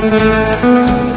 啊！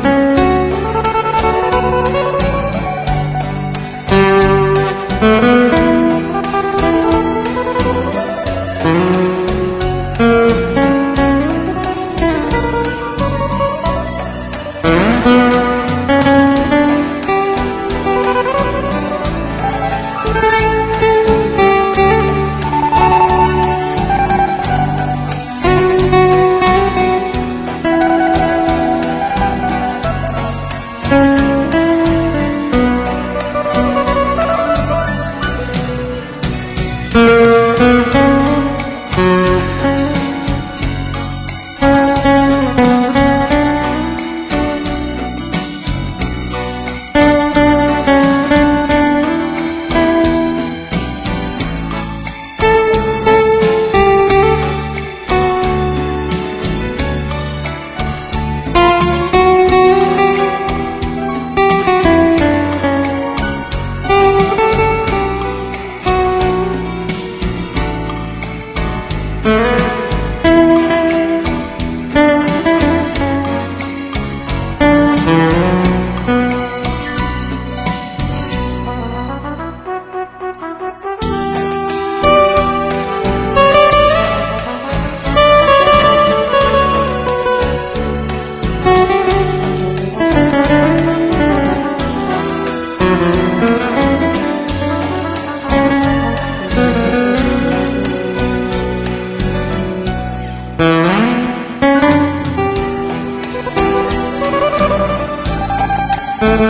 Thank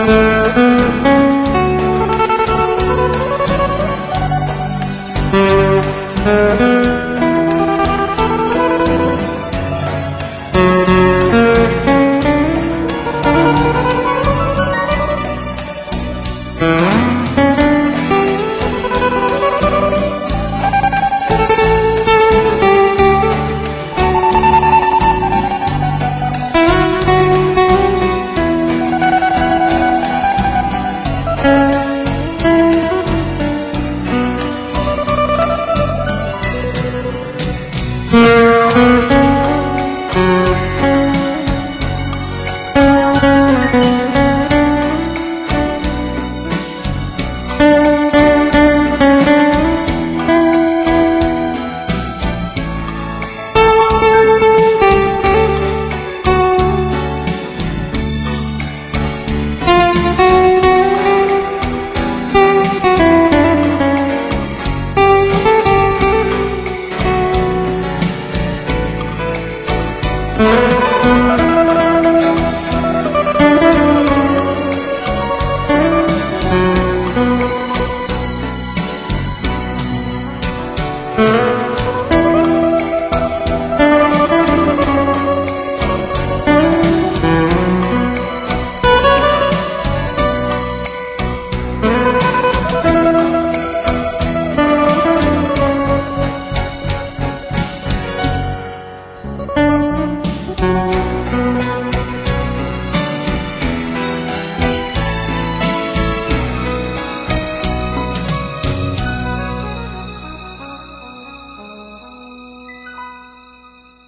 you. Yeah.